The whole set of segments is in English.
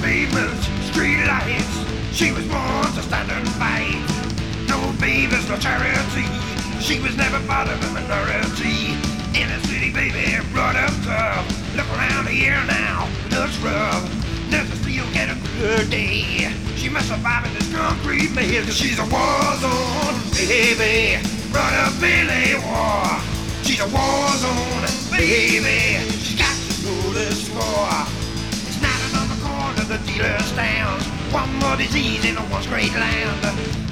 moments, street lights. She was born to stand and fight. No babies, no charity. She was never part of a minority. In a city, baby, brought up tough. Look around here now, looks rough. Never still get a good day. She must survive in this concrete maze, cause she's a war zone, baby. Brought up in a war. She's a war zone, baby. Disease in a once great land.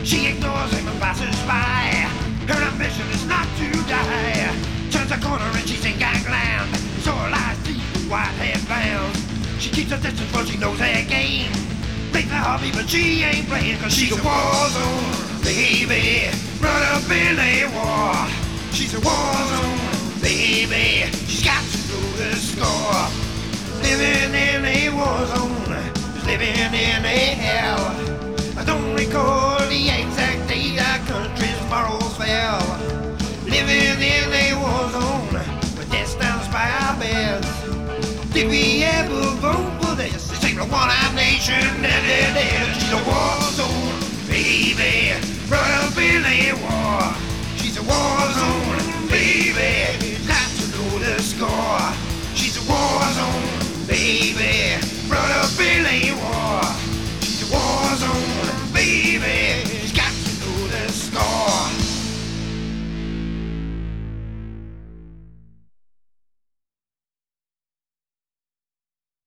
She ignores him and passes by. Her ambition is not to die. Turns a corner and she's in gangland. So lies deep with white bands. She keeps her distance but she knows her game. Make the hobby but she ain't playing cause she's a war zone, baby. In a war. She's a war zone, baby. She's got to know the score. Living in living in a hell. I don't recall the exact day our country's morals fell. Living in a war zone with death stands by our beds. Did we ever vote for this? This ain't a one-eyed nation.